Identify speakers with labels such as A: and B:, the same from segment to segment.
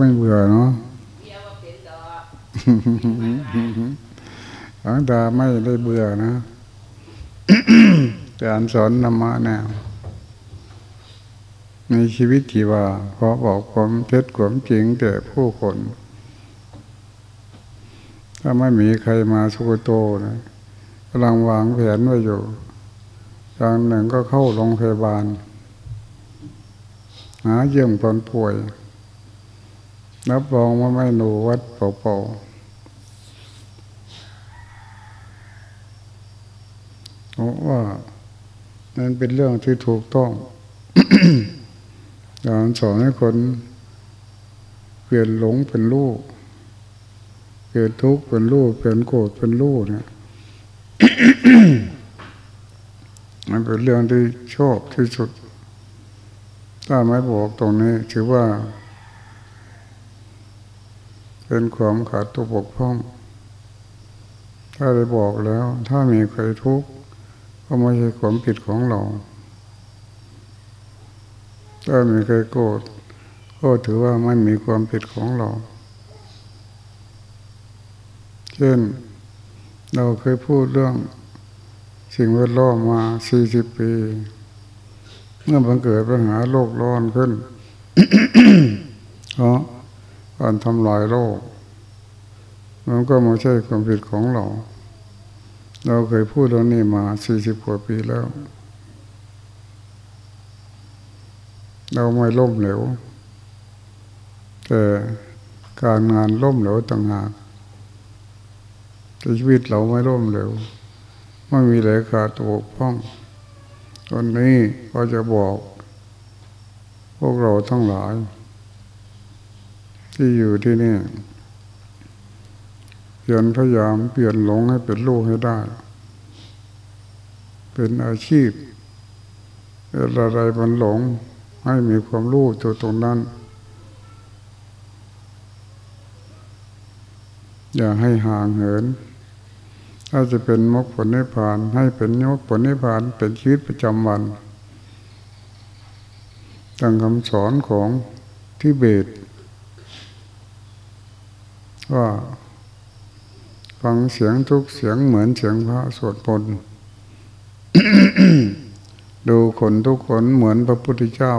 A: ไม่เบื่อเนาะ
B: เบียร์ว่าเป็นดอก
A: หลังตาไม่ได้เบื่อนะการสอนธรรมะแนวในชีวิตที่ว่าขอบอกความเท็จความจริงแก่ผู้คน ถ้าไม่มีใครมาสุกโตนะกำลังวางแผนไว้อยู่อย่างหนึ่งก็เข้าโรงพยาบาล หาเยี่ยมคนป่วย รับรองว่าไม่หนูวัดเป่าๆเพราะว่านั่นเป็นเรื่องที่ถูกต้องการสอนให้คนเปลี่ยนหลงเป็นลูกเปลี่ยนทุกข์เป็นลูกเปลี่ยนโกรธเป็นลูกเนี่ยมันเป็นเรื่องที่ชอบที่สุด ถ้าไม่บอกตรงนี้ถือว่า เป็นความขาดตัวบกพร่อง ถ้าได้บอกแล้ว ถ้ามีใครทุกข์ก็ไม่ใช่ความผิดของเรา ถ้ามีใครโกรธก็ถือว่าไม่มีความผิดของเรา เช่น เราเคยพูดเรื่อง สิ่งแวดล้อมมาสี่สิบปี เมื่อมันเกิดปัญหาโลกร้อนขึ้นเพราะ การทำลายโลก มันก็ไม่ใช่ความผิดของเรา เราเคยพูดเรื่องนี้มาสี่สิบกว่าปีแล้ว เราไม่ล่มเหลว แต่การงานล่มเหลวต่างหากแต่ชีวิตเราไม่ล่มเหลวไม่มีอะไรขาดตัวพ้องตอนนี้ก็จะบอก พวกเราทั้งหลาย ที่อยู่ที่นี่เปลี่ยนพยายามเปลี่ยนหลงให้เป็นลูกให้ได้ เป็นอาชีพอะไรมันหลงให้มีความรู้ตัวตรงนั้น อย่าให้ห่างเหิน ถ้าจะเป็นมรรคผลนิพพาน ให้เป็นมรรคผลนิพพานเป็นชีวิตประจำวันตั้งคำสอนของทิเบต ว่า ฟังเสียงทุกเสียงเหมือนเสียงพระสวดมนต์ดูคนทุกคนเหมือนพระพุทธเจ้า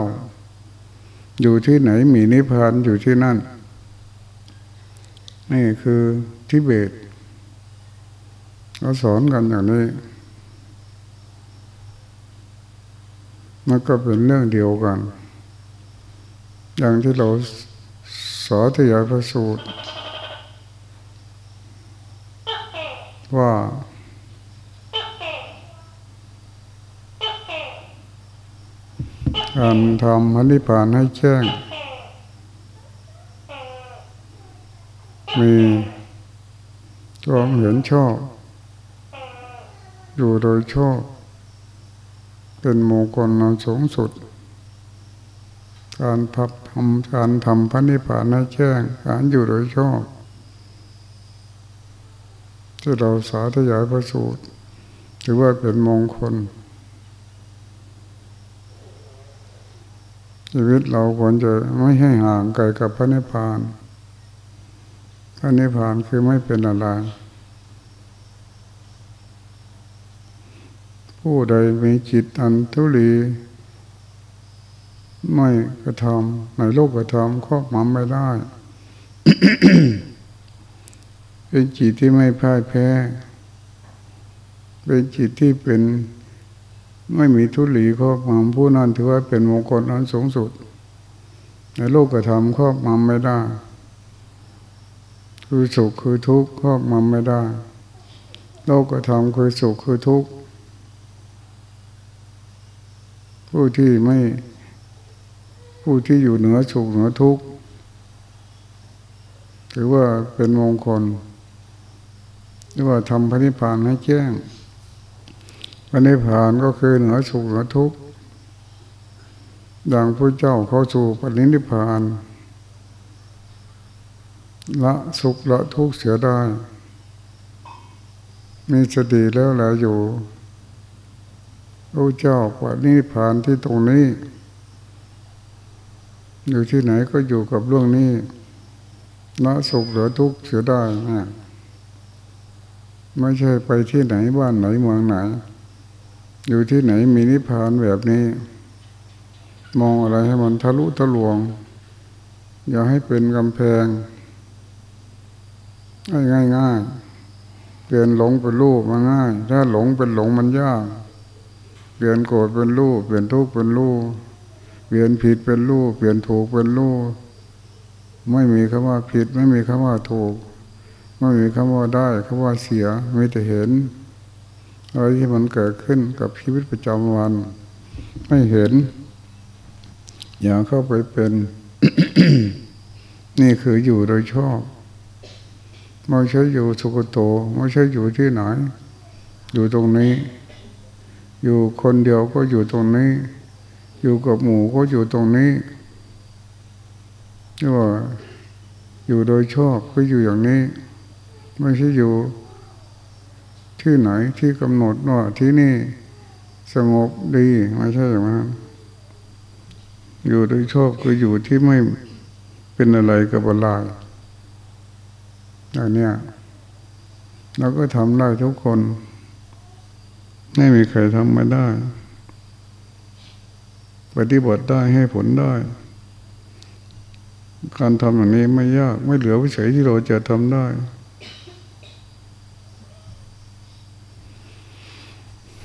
A: อยู่ที่ไหนมีนิพพานอยู่ที่นั่น นี่คือทิเบตเขาสอนกันอย่างนี้ มันก็เป็นเรื่องเดียวกัน อย่างที่เราสอธยายพระสูตร ว่าการทำพันิพานให้แจ้ง มีความเห็นชอบ อยู่โดยชอบ เป็นมงคลนสูงสุด การพับทำการทำพันิพพานให้แจ้ง การอยู่โดยชอบ ที่เราสาธยายพระสูตรถือว่าเป็นมงคล ชีวิตเราควรจะไม่ให้ห่างไกลกับพระนิพพาน พระนิพพานคือไม่เป็นอะไร ผู้ใดมีจิตอันทุลีไม่กระทำในโลกกระทำครอบงำไม่ได้ เป็นจิตที่ไม่พ่ายแพ้ เป็นจิตที่เป็นไม่มีทุลีครอบงำผู้นั้นถือว่าเป็นมงคลอันสูงสุดในโลกกระทำครอบงำไม่ได้ คือสุขคือทุกข์ครอบงำไม่ได้ โลกกระทำคือสุขคือทุกข์ผู้ที่ไม่ผู้ที่อยู่เหนือสุขเหนือทุกข์ถือว่าเป็นมงคล หรือว่าทำพระนิพพานให้แจ้งพระนิพพานก็คือเหนือสุขเหนือทุกข์ดังพระเจ้าเข้าสู่ปรินิพพานละสุขละทุกข์เสียได้ มีสติแล้วแหละอยู่พระเจ้าปรินิพพานที่ตรงนี้ อยู่ที่ไหนก็อยู่กับเรื่องนี้ละสุขเหลือทุกข์เสียได้นะ ไม่ใช่ไปที่ไหนบ้านไหนเมืองไหน อยู่ที่ไหนมีนิพพานแบบนี้ มองอะไรให้มันทะลุทะลวง อย่าให้เป็นกำแพงง่ายง่ายเปลี่ยนหลงเป็นรูปมันง่าย ถ้าหลงเป็นหลงมันยากเปลี่ยนโกรธเป็นรูปเปลี่ยนทุกข์เป็นรูปเปลี่ยนผิดเป็นรูปเปลี่ยนถูกเป็นรูปไม่มีคำว่าผิดไม่มีคำว่าถูก ไม่มีคำว่าได้คำว่าเสียไม่แต่เห็นอะไรที่มันเกิดขึ้นกับชีวิตประจำวัน ไม่เห็น อย่าเข้าไปเป็น นี่คืออยู่โดยชอบไม่ใช่อยู่สุกโตไม่ใช่อยู่ที่ไหน อยู่ตรงนี้ อยู่คนเดียวก็อยู่ตรงนี้ อยู่กับหมู่ก็อยู่ตรงนี้นี่ว่าอยู่โดยชอบก็อยู่อย่างนี้ ไม่ใช่อยู่ ที่ไหนที่กำหนดว่าที่นี่สงบดีไม่ใช่อย่างนั้นอยู่โดยชอบคืออยู่ที่ไม่เป็นอะไรกับอะไรอย่างนี้เราก็ทำได้ทุกคน ไม่มีใครทำไม่ได้ ปฏิบัติได้ให้ผลได้ การทำอย่างนี้ไม่ยาก ไม่เหลือวิสัยที่เราจะทำได้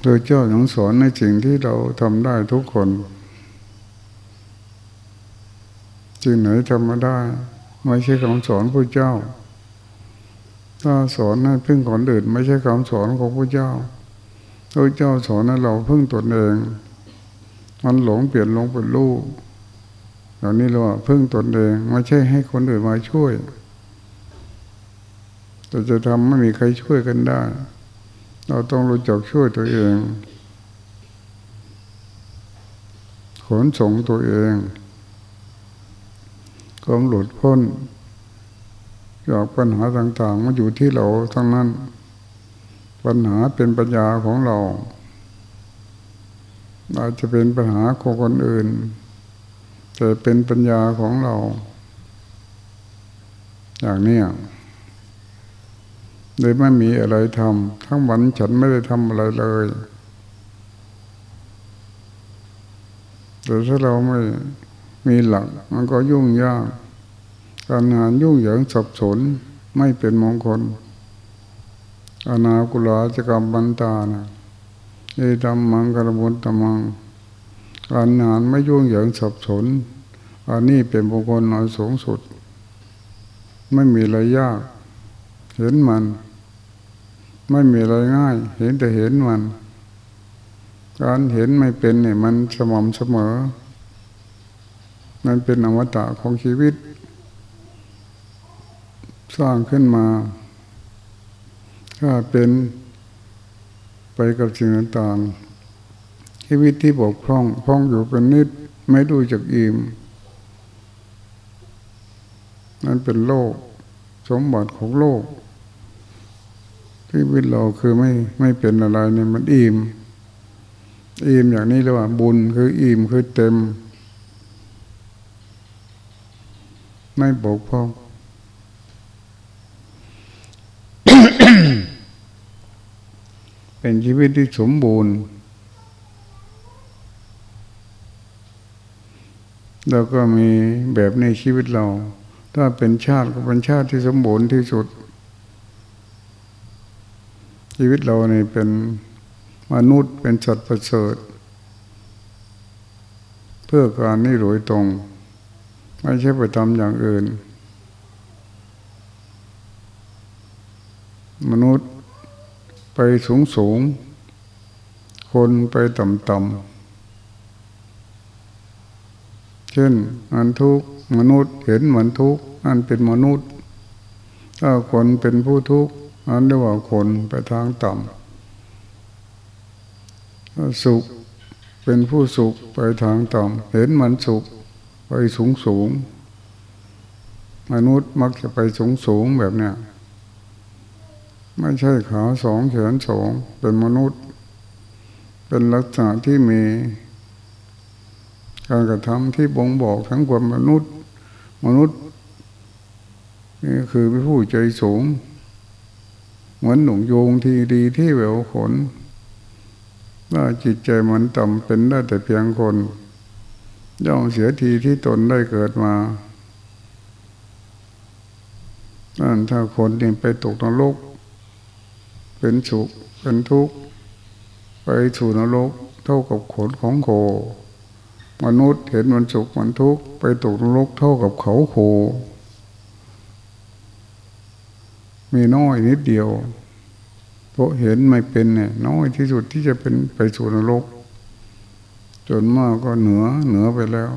A: โดยเจ้ายังสอนในสิ่งที่เราทำได้ทุกคนจริงไหนทำมาได้ ไม่ใช่คำสอนพระเจ้า ถ้าสอนให้พึ่งคนอื่น ไม่ใช่คำสอนของพระเจ้าพระเจ้าสอนให้เราพึ่งตนเอง มันหลงเปลี่ยนลงเป็นลูกเหล่านี้เราพึ่งตนเองไม่ใช่ให้คนอื่นมาช่วยแต่จะทำไม่มีใครช่วยกันได้ เราต้องรู้จักช่วยตัวเอง ขนส่งตัวเองความหลุดพ้นจากปัญหาต่างๆมาอยู่ที่เราทั้งนั้น ปัญหาเป็นปัญญาของเรา อาจจะเป็นปัญหาของคนอื่น แต่เป็นปัญญาของเรา อย่างนี้ เลยไม่มีอะไรทำทั้งวันฉันไม่ได้ทำอะไรเลยแต่ถ้าเราไม่มีหลัก มันก็ยุ่งยาก การงานยุ่งเหยิงสับสนไม่เป็นมงคล อนาคุลาจกรรมบันตานะเอตัมมังกรบุญตมัง การงานไม่ยุ่งเหยิงสับสน อันนี้เป็นมงคลน้อยสูงสุด ไม่มีอะไรยาก เห็นมัน ไม่มีอะไรง่าย เห็นแต่เห็นมัน การเห็นไม่เป็นเนี่ยมันสม่ำเสมอ มันเป็นอมตะของชีวิต สร้างขึ้นมา ถ้าเป็นไปกับสิ่งต่างๆชีวิตที่บกพร่องพร่องอยู่เป็นนิดไม่ดูจากอิ่มนั่นเป็นโลก สมบัติของโลก ชีวิตเราคือไม่ไม่เป็นอะไรเนี่ยมันอิ่มอิ่มอย่างนี้เลยว่าบุญคืออิ่มคือเต็ม ไม่บกพร่องเป็นชีวิตที่สมบูรณ์ แล้วก็มีแบบในชีวิตเรา ถ้าเป็นชาติก็เป็นชาติที่สมบูรณ์ที่สุด ชีวิตเราเนี่เป็นมนุษย์เป็นสัตว์ประเสริฐ เพื่อการนี่รวยตรง ไม่ใช่ไปทำอย่างอื่น มนุษย์ไปสูงสูง คนไปต่ำต่ำเช่นอันทุกมนุษย์เห็นเหมือนทุกอันเป็นมนุษย์ ถ้าคนเป็นผู้ทุกข์ อันเรียกว่าคนไปทางต่ำสุขเป็นผู้สุขไปทางต่ำเห็นมือนสุขไปสูงสูงมนุษย์มักจะไปสูงสูงแบบเนี้ยไม่ใช่ขาสองแขนสองเป็นมนุษย์ เป็นลักษณะที่มี การกระทำที่บ่งบอกทั้งความมนุษย์ มนุษย์นี่คือผู้ใจสูง เหมือนหนุ่งโยงที่ดีที่แหววขนว่าจิตใจมันต่ำเป็นได้แต่เพียงคนย่อมเสียทีที่ตนได้เกิดมานั่นถ้าคนนี่ไปตกนรกเป็นสุขเป็นทุกข์ไปสู่นรกเท่ากับขนของโค มนุษย์เห็นมันสุขมันทุกข์ไปตกนรกเท่ากับเขาโค มีน้อยนิดเดียว เพราะเห็นไม่เป็นเนี่ยน้อยที่สุดที่จะเป็นไปสู่นรกจนมากก็เหนือเหนือไปแล้ว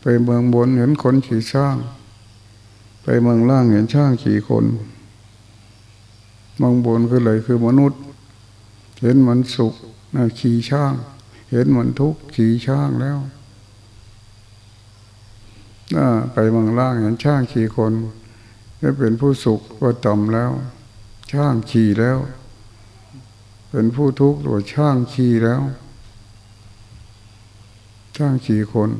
A: ไปเมืองบนเห็นคนขี่ช้าง ไปเมืองล่างเห็นช้างขี่คนเมืองบนคืออะไรคือมนุษย์ เห็นมันสุขขี่ช้าง เห็นมันทุกข์ขี่ช้างแล้ว ไปเมืองล่างเห็นช้างขี่คนได้เป็นผู้สุขก็ต่ำแล้ว ช่างขี่แล้ว เป็นผู้ทุกข์ตัวช่างขี่แล้ว ช่างขี่คน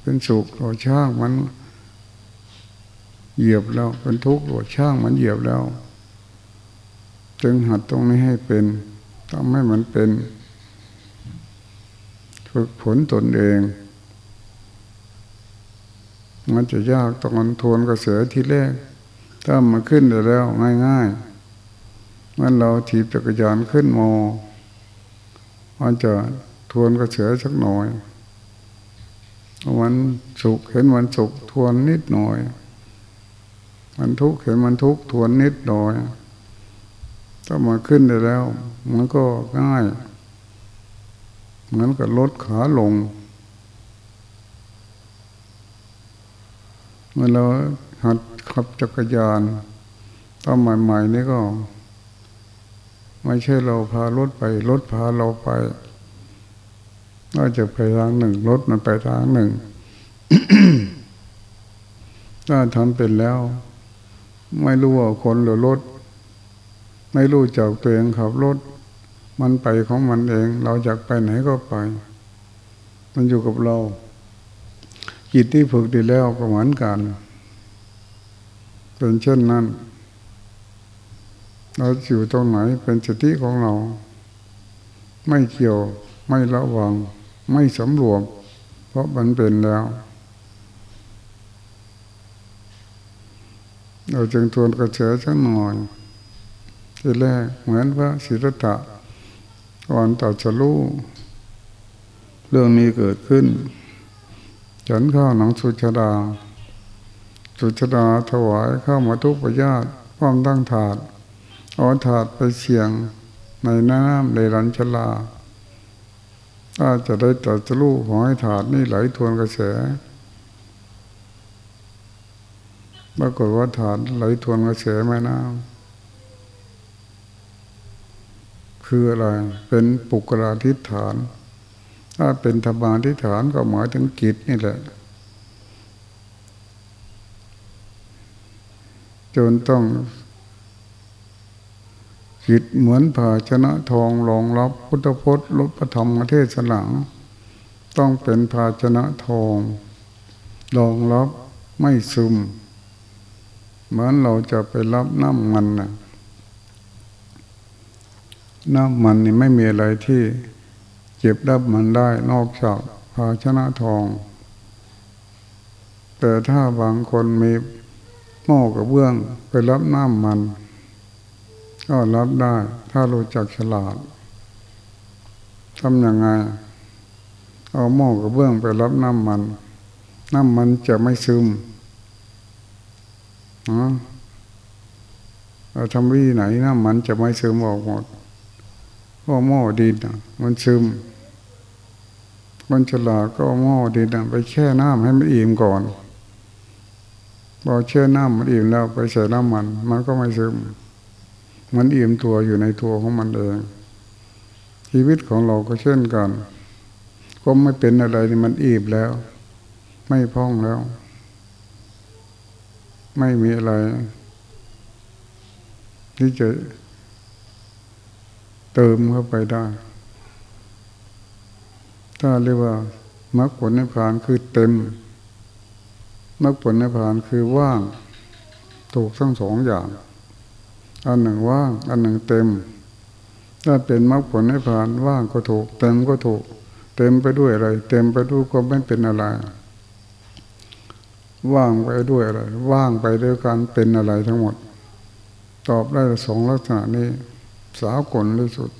A: เป็นสุขตัวช่างมันเหยียบแล้วเป็นทุกข์ตัวช่างมันเหยียบแล้ว จึงหัดตรงนี้ให้เป็นทำให้มันเป็น ฝึกผลตนเอง มันจะยากตอนทวนกระแสที่แรก ถ้ามันขึ้นได้แล้วง่ายๆมันเราถีบจักรยานขึ้นมอมันจะทวนกระแสสักหน่อยวันสุขเห็นวันสุขทวนนิดหน่อย มันทุกข์เห็นมันทุกข์ทวนนิดหน่อย ถ้ามาขึ้นได้แล้ว มันก็ง่าย เหมือนกับลดขาลง มื่อเราหัดขับจักรยานตอนใหม่ๆนี่ก็ ไม่ใช่เราพารถไปรถพาเราไปน่าจะไปทางหนึ่งรถมันไปทางหนึ่งถ้าทำเป็นแล้ว ไม่รู้ว่าคนหรือรถ ไม่รู้จักตัวเองขับรถ มันไปของมันเอง เราอยากไปไหนก็ไป มันอยู่กับเรา จิตที่ฝึกดีแล้วก็เหมือนกัน เป็นเช่นนั้น เราอยู่ตรงไหนเป็นสติของเรา ไม่เกี่ยวไม่ระวัง ไม่สำรวม เพราะมันเป็นแล้ว เราจึงทวนกระเฉสักหน่อยทีแรกเหมือนพระศิรตะก่อนตัดสรู้เรื่องนี้เกิดขึ้น ฉันข้าวหนังสุชดา สุชดาถวายข้าวมาทุกประญาติพร้อมตั้งถาดเอาถาดไปเสียงในน้ำในรันชลา ถ้าจะได้ตัดสู้ขอให้ถาดนี่ไหลทวนกระแสปรากฏว่าถาดไหลทวนกระแสแม่น้ำคืออะไร เป็นปุกราธิฐาน ถ้าเป็นธรรมาทิฏฐานก็หมายถึงกิจนี่แหละ จนต้องจิตเหมือนภาชนะทองรองรับพุทธพจน์ลบพระธรรมเทศหลังต้องเป็นภาชนะทองรองรับไม่ซึม เหมือนเราจะไปรับน้ำมันนะน้ำมันนี่ไม่มีอะไรที่ เก็บรับมันได้นอกจากภาชนะทอง แต่ถ้าบางคนมีหม้อกับเบื้องไปรับน้ำมัน ก็รับได้ ถ้ารู้จักฉลาดทำยังไง เอาหม้อกับเบื้องไปรับน้ำมัน น้ำมันจะไม่ซึมนะเราทำวิธีไหนน้ำมันจะไม่ซึมออกหมดเพราะหม้อดินมันซึม คนฉลาดก็หม้อดินไปแช่น้ำให้มันอิ่มก่อนพอแช่น้ำมันอิ่มแล้วไปใส่น้ำมัน มันก็ไม่ซึม มันอิ่มตัวอยู่ในตัวของมันเอง ชีวิตของเราก็เช่นกันก็ไม่เป็นอะไรนี่มันอิ่มแล้ว ไม่พ้องแล้ว ไม่มีอะไรที่จะเติมเข้าไปได้ ถ้าเรียกว่ามรรคผลนิพพานคือเต็มมรรคผลนิพพานคือว่าง ถูกทั้งสองอย่าง อันหนึ่งว่าง อันหนึ่งเต็ม ถ้าเป็นมรรคผลนิพพานว่างก็ถูก เต็มก็ถูก เต็มไปด้วยอะไร เต็มไปด้วยก็ไม่เป็นอะไร ว่างไปด้วยอะไร ว่างไปด้วยการเป็นอะไรทั้งหมด ตอบได้สองลักษณะนี้ สาวกลที่สุด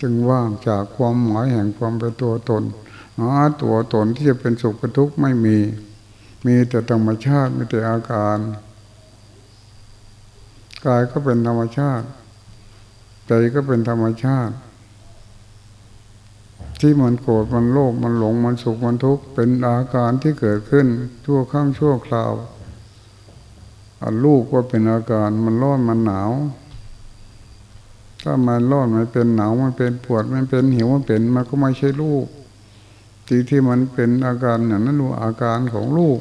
A: จึงว่างจากความหมายแห่งความเป็นตัวตนหาตัวตนที่จะเป็นสุขเป็นทุกข์ไม่มี มีแต่ธรรมชาติมีแต่อาการกายก็เป็นธรรมชาติ ใจก็เป็นธรรมชาติ ที่มันโกรธมันโลภมันหลงมันสุขมันทุกข์เป็นอาการที่เกิดขึ้นชั่วข้างชั่วคราวอันลูกก็เป็นอาการมันร้อนมันหนาว ถ้ามันร้อนมันเป็นหนาวมันเป็นปวดมันเป็นหิวมันเป็นมันก็ไม่ใช่ลูกที่ที่มันเป็นอาการอย่างนั้นรู้อาการของลูก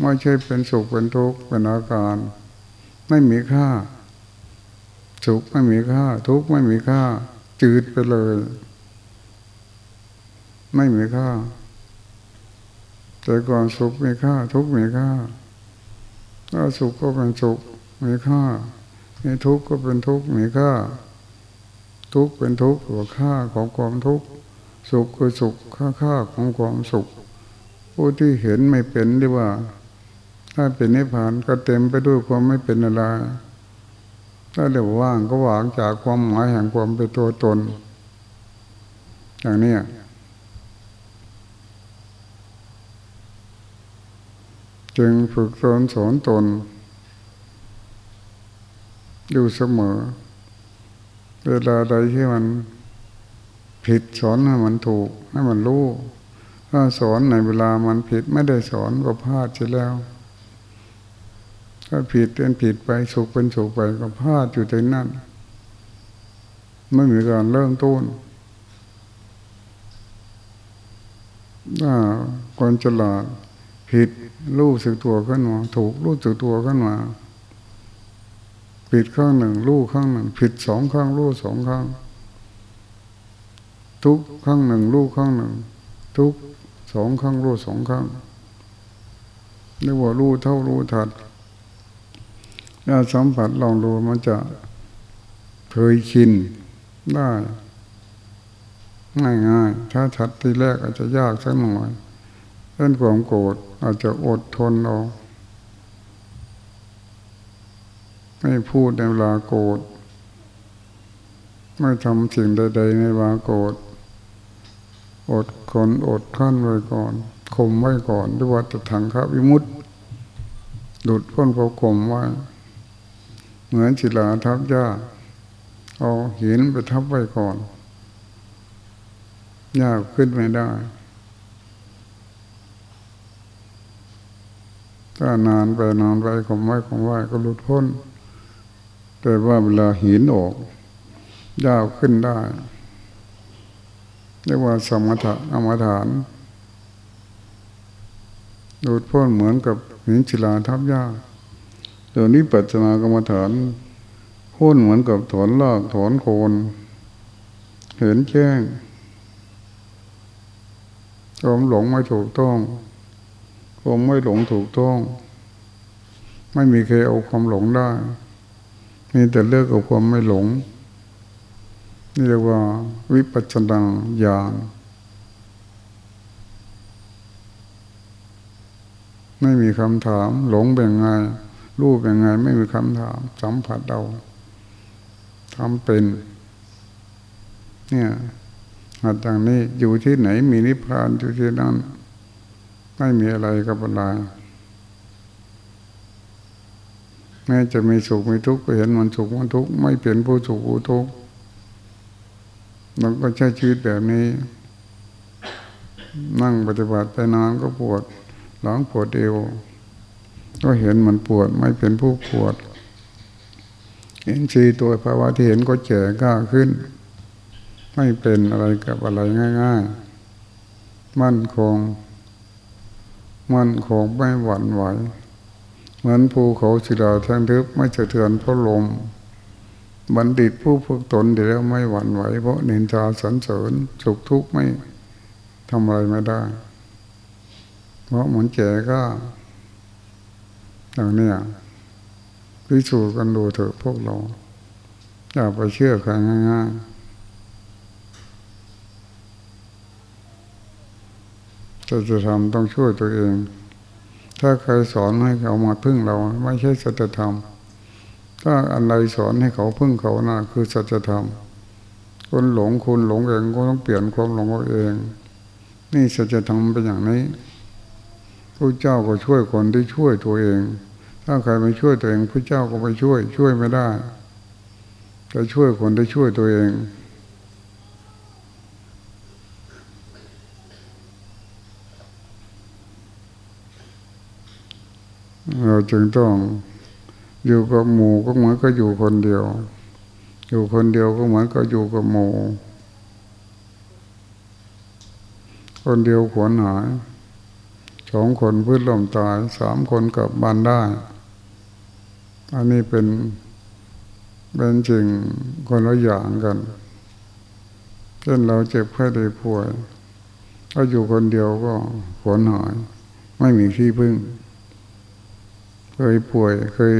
A: ไม่ใช่เป็นสุขเป็นทุกข์เป็นอาการ ไม่มีค่า สุขไม่มีค่า ทุกข์ไม่มีค่า จืดไปเลย ไม่มีค่า แต่ก่อนสุขมีค่า ทุกข์มีค่าถ้าสุขก็เป็นสุขมีค่ามีทุกข์ก็เป็นทุกข์มีค่า ทุกข์เป็นทุกข์หัวค่าของความทุกข์สุขคือสุขค่าค่าของความสุข ผู้ที่เห็นไม่เป็นดีว่า ถ้าเป็นนิพพานก็เต็มไปด้วยความไม่เป็นอะไรถ้าเดี๋ยวว่างก็ว่างจากความหมายแห่งความเป็นตัวตน อย่างนี้จึงฝึกตนสอนตนอยู่เสมอ เวลาใดที่มันผิดสอนให้มันถูกให้มันรู้ถ้าสอนในเวลามันผิดไม่ได้สอนก็พลาดไปแล้ว ถ้าผิดเป็นผิดไปสุขเป็นสุขไปก็พลาดอยู่ในนั้นไม่มีการเริ่มต้นถ้าคนฉลาดผิดรู้สึกตัวขึ้นมาถูกรู้สึกตัวขึ้นมา ผิดข้างหนึ่งรู้ข้างหนึ่ง ผิดสองข้างรู้สองข้าง ทุกครั้งหนึ่งรู้ครั้งหนึ่ง ทุกสองครั้งรู้สองครั้งเรียกว่ารู้เท่ารู้ทัดถ้าสัมผัสลองดูมันจะเคยชินได้ ง่ายๆถ้าชัดทีแรกอาจจะยากสักหน่อยเรื่องความโกรธอาจจะอดทนเอา ไม่พูดในเวลาโกรธไม่ทำสิ่งใด ๆ ในเวลาโกรธอดคนอดขั้นไว้ก่อนข่มไว้ก่อนด้วยว่าจะถังครับวิมุตต์ดุดพ้นเขาข่มไว้เหมือนศิลาทับหญ้าเอาหินไปทับไว้ก่อนยากขึ้นไม่ได้ ถ้านานไปนานไปข่มไว้ข่มไว้ก็หลุดพ้น แต่ว่าเวลาหินออกยาวขึ้นได้เรียกว่าสมถะอมฐานดูดพ้นเหมือนกับหินศิลาทับยาเดี๋ยวนี้ปัจจนากรรมฐานพ้นเหมือนกับถอนลากถอนโคนเห็นแจ้งความหลงไม่ถูกต้องความไม่หลงถูกต้อง ไม่มีใครเอาความหลงได้ มีแต่เลือกเอาความไม่หลงนี่เรียกว่าวิปัสสนาญาณไม่มีคำถาม หลงเป็นไงรู้เป็นไง ไม่มีคำถาม สัมผัสเราทำเป็น เนี่ยหัดอย่างนี้อยู่ที่ไหนมีนิพพานอยู่ที่นั่น ไม่มีอะไรกับอะไร แม้จะมีสุขมีทุกข์ก็เห็นมันสุขมันทุกข์ไม่เป็นผู้สุขผู้ทุกข์เราก็ใช้ชีวิตแบบนี้ นั่งปฏิบัติไปนานก็ปวดหลังปวดเอวก็เห็นมันปวดไม่เป็นผู้ปวด เห็นชีตัวภาวะที่เห็นก็แก่ก้าขึ้น ไม่เป็นอะไรกับอะไรง่าย ๆ มั่นคง มั่นคงไม่หวั่นไหว มือนภูเขาศิลาแท่งทึบไม่สะเทือนเพราะลม บัณฑิตผู้ฝึกตนเดี๋ยวไม่หวั่นไหวเพราะนินทาสรรเสริญสุขทุกข์ไม่ทำอะไรไม่ได้ เพราะเหมือนแก่ก็อย่างนี้พิสูจน์กันดูเถอะพวกเรา อย่าไปเชื่อใครง่ายๆจะจะทำต้องช่วยตัวเอง ถ้าใครสอนให้เขามาพึ่งเรา ไม่ใช่สัจธรรม ถ้าอะไรสอนให้เขาพึ่งเขานะ่ะคือสัจธรรมคนหลงคุณหลงเองก็ต้องเปลี่ยนความหลงเอาเอง นี่สัจธรรมเป็นอย่างนี้พระเจ้าก็ช่วยคนที่ช่วยตัวเอง ถ้าใครไม่ช่วยตัวเองพระเจ้าก็ไปช่วย ช่วยไม่ได้จะช่วยคนที่ช่วยตัวเอง เราจึงต้องอยู่กับหมู่ก็เหมือนก็อยู่คนเดียว อยู่คนเดียวก็เหมือนก็อยู่กับหมู่คนเดียวขวนหายสองคนพื้นลมตายสามคนกลับบ้านได้ อันนี้เป็นเป็นจริงคนละอย่างกันเช่นเราเจ็บแค่ได้ป่วยถ้าอยู่คนเดียวก็ขวนหาย ไม่มีที่พึ่ง เคยป่วยเคย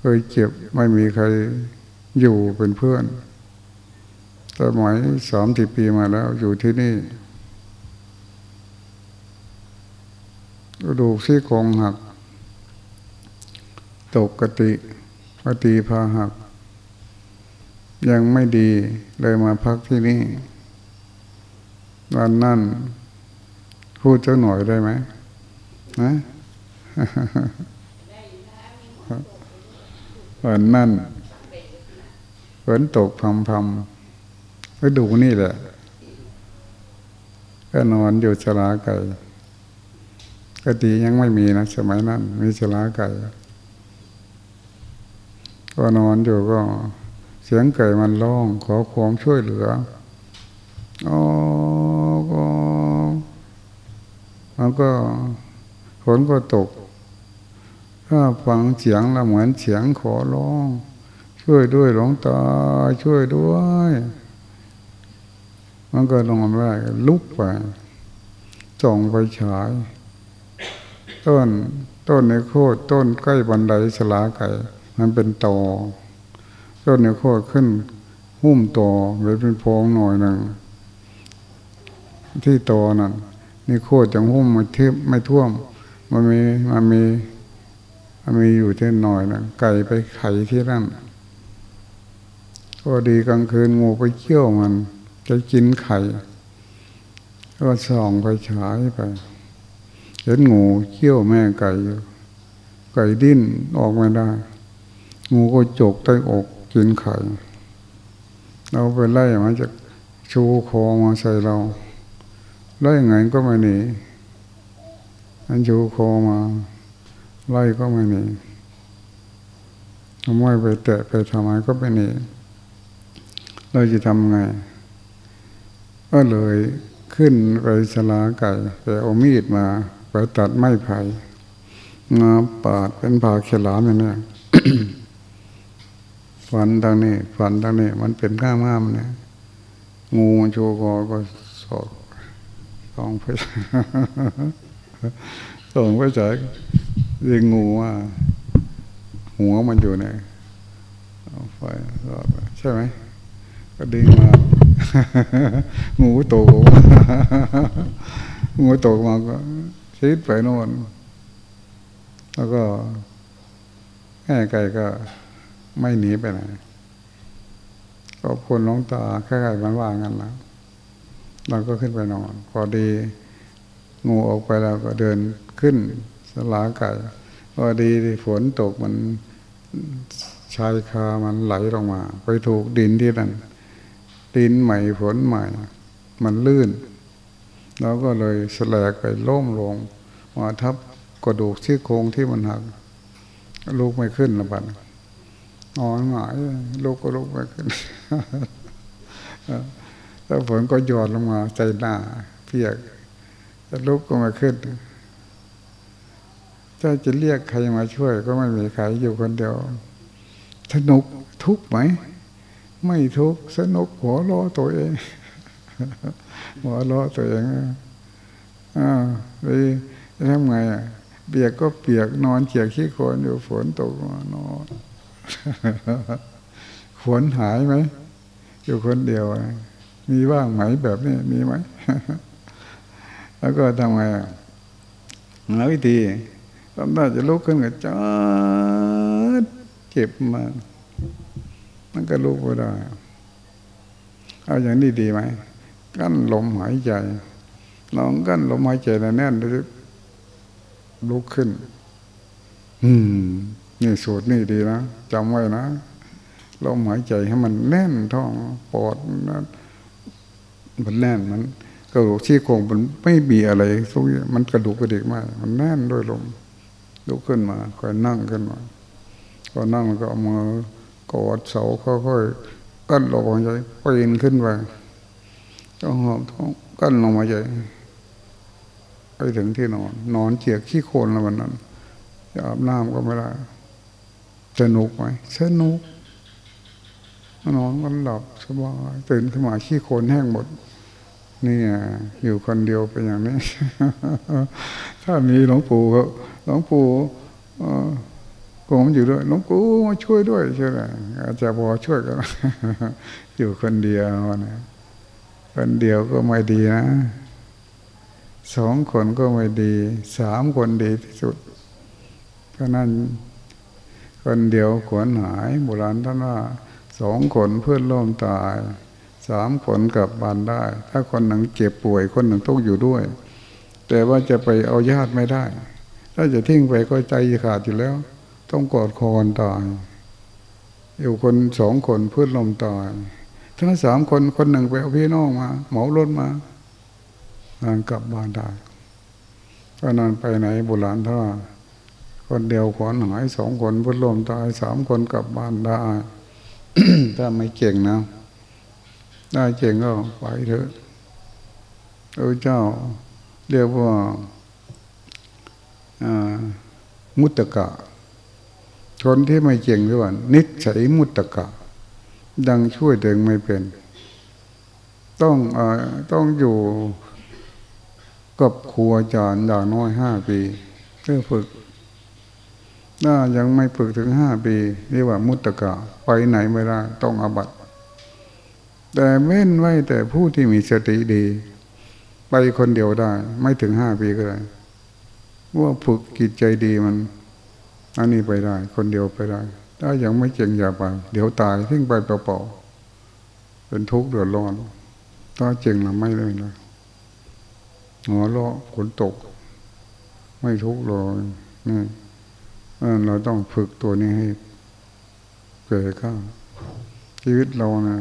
A: เคยเจ็บไม่มีใครอยู่เป็นเพื่อนแต่หมายสามสิบปีมาแล้วอยู่ที่นี่กระดูกซี่โครงหัก ตกกติปฏิภาหัก ยังไม่ดีเลยมาพักที่นี่วันนั่นพูดเจ้าหน่อยได้ไหมนะ วันนั่นฝนตกพำพำก็ดูนี่แหละ ก็นอนอยู่ชลาไก่ก็ดียังไม่มีนะสมัยนั้น มีชลาไก่ก็นอนอยู่ก็ เสียงไก่มันร้อง ขอความช่วยเหลืออ๋อก็มันก็ฝนก็ตก ถ้าฟังเสียงแล้วเหมือนเสียงขอร้อง ช่วยด้วยหลวงตาช่วยด้วย มันก็นอนไม่ได้ลุกไปส่องไปฉาย ต้นต้นในโคตต้นใกล้บันไดสลาไก่ มันเป็นตอต้นเนี่ยโคตขึ้นหุ้มตอไว้เป็นพองหน่อยหนึ่งที่ตอนั่นนี่โคตจังหุ้มมาเทียบไม่ท่วม มันมีมันมี มีอยู่ที่หน่อยนะไก่ไปไข่ที่นั่นก็ดีกลางคืนงูไปเคี่ยวมัน จะกินไข่ ก็ส่องไปฉายไป เห็นงูเคี่ยวแม่ไก่อยู่ไก่ดิ้นออกไม่ได้ งูก็จกใต้อกกินไข่ เราไปไล่มันจะชูคอมาใส่เราไล่ไงก็ไม่หนีอันชูคอมา ไล่ก็ไม่หนีทำไมไปแตะไปทำไมก็ไม่หนีเราจะทำไง ก็เลยขึ้นไปสลาไก่ไปเอามีดมาไปตัดไม้ไผ่งาปาดเป็นผ่าเขลามอย่างนี้ฟันทางนี้ฟันทางนี้ มันเป็นข้ามข้ามเนี่ยงูมันโชกอก็สอดสองไปสองไปจาก ยิงงูว่าหัวมันอยู่เนี่ยไฟรอดใช่ไหมก็ดึงมางูโตงูโตมาก็ชิดไปโน่นแล้วก็แม่ไก่ก็ไม่หนีไปไหนก็คนน้องตาแค่ไก่มันว่างั้นแล้วเราก็ขึ้นไปนอน พอดี งูออกไปแล้วก็เดินขึ้น สลาไก่พอดีฝนตกมันชายคามันไหลลงมา ไปถูกดินที่นั่นดินใหม่ฝนใหม่ มันลื่น แล้วก็เลยสลกไปล้มลงมาทับกระดูกที่โครงที่มันหักลูกไม่ขึ้นละบัดนอนหงายลูกก็ลุกไม่ขึ้นแล้วฝนก็หยอดลงมาใจหน้าเพียกลูกก็ไม่ขึ้น ถ้าจะเรียกใครมาช่วย ก็ไม่มีใครอยู่คนเดียว สนุกทุกไหม ไม่ทุกสนุกหัวล้อตัวเองหัวเราะตัวเองอ่าไปทำไงอะเปียกก็เปียกนอนเจียกขี้โคลนอยู่ฝนตกนอนฝนหายไหมอยู่คนเดียวมีว่างไหมแบบนี้มีไหม แล้วก็ทำไงหาวิธี ตอนนั้จะลุกขึ้นกับจ้าเจ็บมามันก็ลุกไม่ได้เอาอย่างนี้ดีไหมกั้นลมหายใจลองกั้นลมหายใจแน่นลุกขึ้น อืมนี่สูตรนี่ดีนะจำไว้นะลมหายใจให้มันแน่นท้องปอดนะมันแน่นมันกระดูกชี้โครงมันไม่มีอะไรทุกอย่างมันกระดูกกระดิกมาก มันแน่นด้วยลม ลุกขึ้นมาค่อยนั่งขึ้นมาก็นั่งก็เอามือกอดเสาค่อยๆกั้นลงมหาใจปีนขึ้นไปต้องหอบท้องกั้นลงมาใจไปถึงที่นอน นอนเจียกขี้โคลนแล้ววันนั้นจะอาบน้ำก็ไม่ได้สนุกไหมสนุกนอนมันหลับสบายตื่นขึ้นมาขี้โคลนแห้งหมดนี่อยู่คนเดียวเป็นอย่างนี้ ถ้ามีหลวงปู่ หลวงปู่ก็ผมอยู่ด้วยหลวงปู่มาช่วยด้วยใช่ไหมอาจารย์พอช่วยกันอยู่คนเดียวนะคนเดียวก็ไม่ดีนะสองคนก็ไม่ดีสามคนดีที่สุดเพราะนั้นคนเดียวขวนหายโบราณท่านว่าสองคนเพื่อนร่วมตายสามคนกลับบ้านได้ ถ้าคนหนึ่งเจ็บป่วยคนหนึ่งต้องอยู่ด้วย แต่ว่าจะไปเอาญาติไม่ได้ ถ้าจะทิ้งไปก็ใจขาดอยู่แล้ว ต้องกอดคอกันตายอยู่คนสองคนพื่อนลมตายถ้าสามคนคนหนึ่งไปเอาพี่น้องมา เหมารถมางานกลับบ้านได้ก็นานไปไหนโบราณถ้าคนเดียวขวนหายสองคนพื่อนลมตายสามคนกลับบ้านได้ถ้าไม่เก่งนะได้เก่งก็ไปเถอะพระเจ้าเรียกว่า มุตตะคนที่ไม่เก่งด้วยว่านิสัยมุตตะยังช่วยเด็กไม่เป็น ต้องอต้องอยู่กับครูอาจารย์อย่างน้อยห้าปีเพื่อฝึกถ้ายังไม่ฝึกถึงห้าปีเรียกว่ามุตตะไปไหนไม่ได้ต้องอบัตแต่เว้นไว้แต่ผู้ที่มีสติดี ไปคนเดียวได้ ไม่ถึงห้าปีก็ได้ ว่าฝึกกิจใจดีมัน อันนี้ไปได้ คนเดียวไปได้ ถ้ายังไม่เก่งอย่าไป เดี๋ยวตายทิ้งไปเปล่าๆเป็นทุกข์เดือดร้อนถ้าเก่งเราไม่เลยนะหัวเราะฝนตก ไม่ทุกข์เลยนี่เราต้องฝึกตัวนี้ให้เกิดข้าชีวิตเรานะ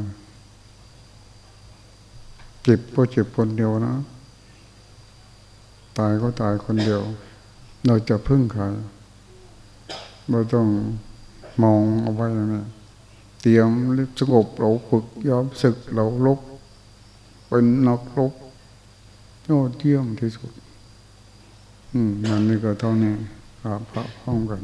A: เจ็บก็เจ็บคนเดียวนะ ตายก็ตายคนเดียว เราจะพึ่งใครเราต้องมองเอาไว้นะเตรียมสงบเราฝึกยอมศึกเราลบเป็นนักลบยอดเยี่ยมที่สุด อืมมันนี่ก็เท่านี้ครับพระพ้องกัน